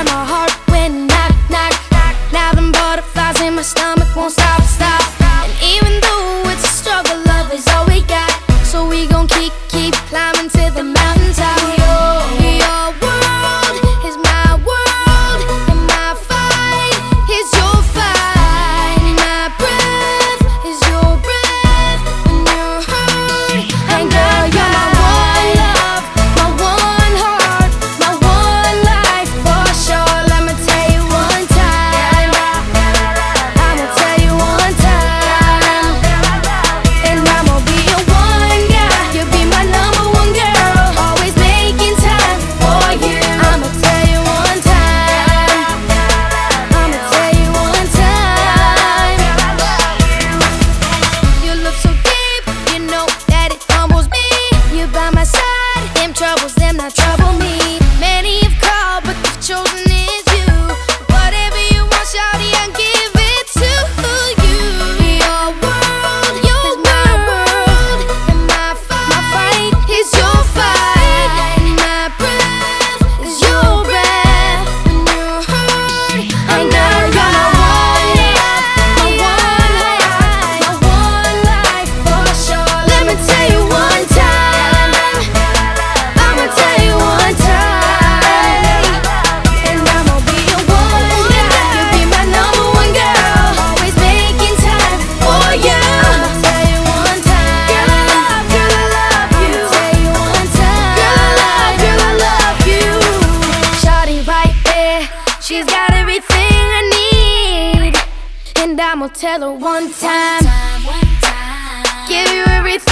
I'm a tell her one time. Give you everything